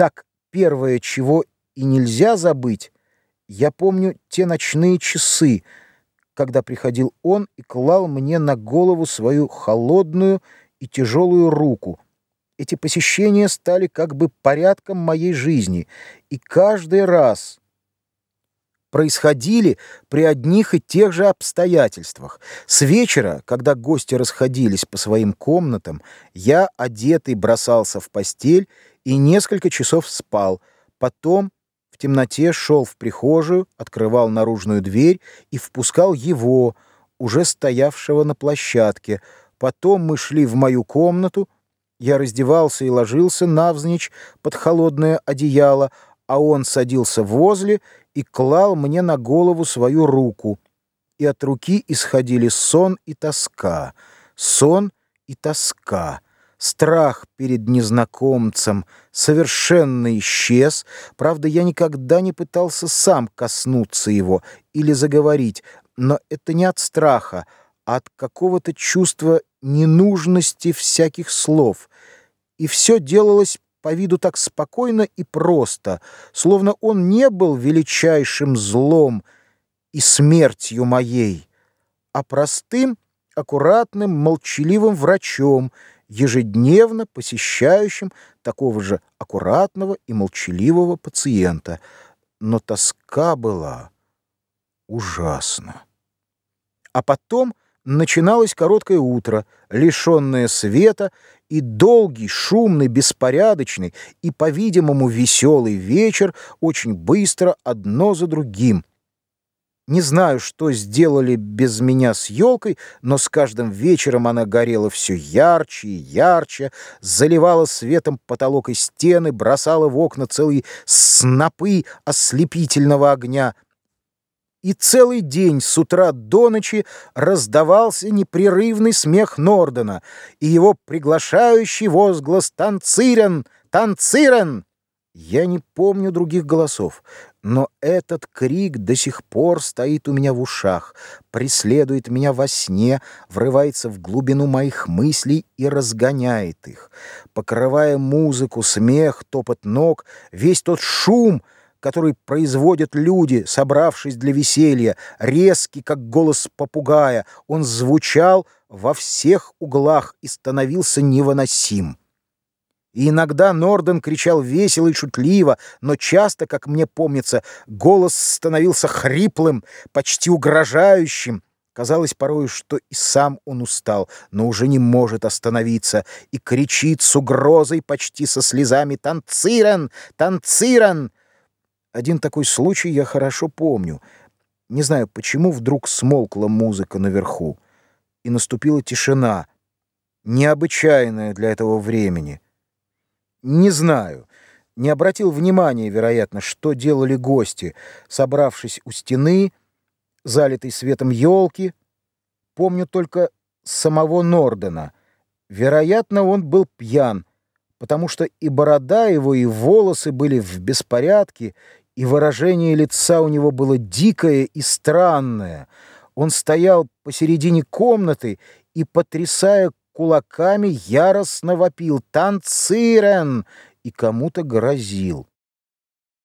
Так, первое, чего и нельзя забыть, я помню те ночные часы, когда приходил он и клал мне на голову свою холодную и тяжелую руку. Эти посещения стали как бы порядком моей жизни, и каждый раз происходили при одних и тех же обстоятельствах. С вечера, когда гости расходились по своим комнатам, я, одетый, бросался в постель и несколько часов спал. Потом в темноте шел в прихожую, открывал наружную дверь и впускал его, уже стоявшего на площадке. Потом мы шли в мою комнату, я раздевался и ложился навзничь под холодное одеяло, а он садился возле и клал мне на голову свою руку. И от руки исходили сон и тоска, сон и тоска. Страх перед незнакомцем совершенно исчез. Правда, я никогда не пытался сам коснуться его или заговорить, но это не от страха, а от какого-то чувства ненужности всяких слов. И все делалось по виду так спокойно и просто, словно он не был величайшим злом и смертью моей, а простым, аккуратным, молчаливым врачом, ежедневно посещающим такого же аккуратного и молчаливого пациента. Но тоска была ужасна. А потом начиналось короткое утро, лишенное света, и долгий, шумный, беспорядочный и, по-видимому, веселый вечер очень быстро одно за другим. Не знаю, что сделали без меня с елкой, но с каждым вечером она горела все ярче и ярче, заливала светом потолок и стены, бросала в окна целые снопы ослепительного огня — и целый день с утра до ночи раздавался непрерывный смех Нордена и его приглашающий возглас «Танцирен! Танцирен!» Я не помню других голосов, но этот крик до сих пор стоит у меня в ушах, преследует меня во сне, врывается в глубину моих мыслей и разгоняет их, покрывая музыку, смех, топот ног, весь тот шум — который производят люди, собравшись для веселья, резкий, как голос попугая, он звучал во всех углах и становился невыносим. И иногда Норден кричал весело и шутливо, но часто, как мне помнится, голос становился хриплым, почти угрожающим. Казалось порою, что и сам он устал, но уже не может остановиться, и кричит с угрозой, почти со слезами «Танциран! Танциран!» Один такой случай я хорошо помню. Не знаю, почему вдруг смолкла музыка наверху, и наступила тишина, необычайная для этого времени. Не знаю, не обратил внимания, вероятно, что делали гости, собравшись у стены, залитой светом елки. Помню только самого Нордена. Вероятно, он был пьян, потому что и борода его, и волосы были в беспорядке, и выражение лица у него было дикое и странное. Он стоял посередине комнаты и, потрясая кулаками, яростно вопил «Танцирен!» и кому-то грозил.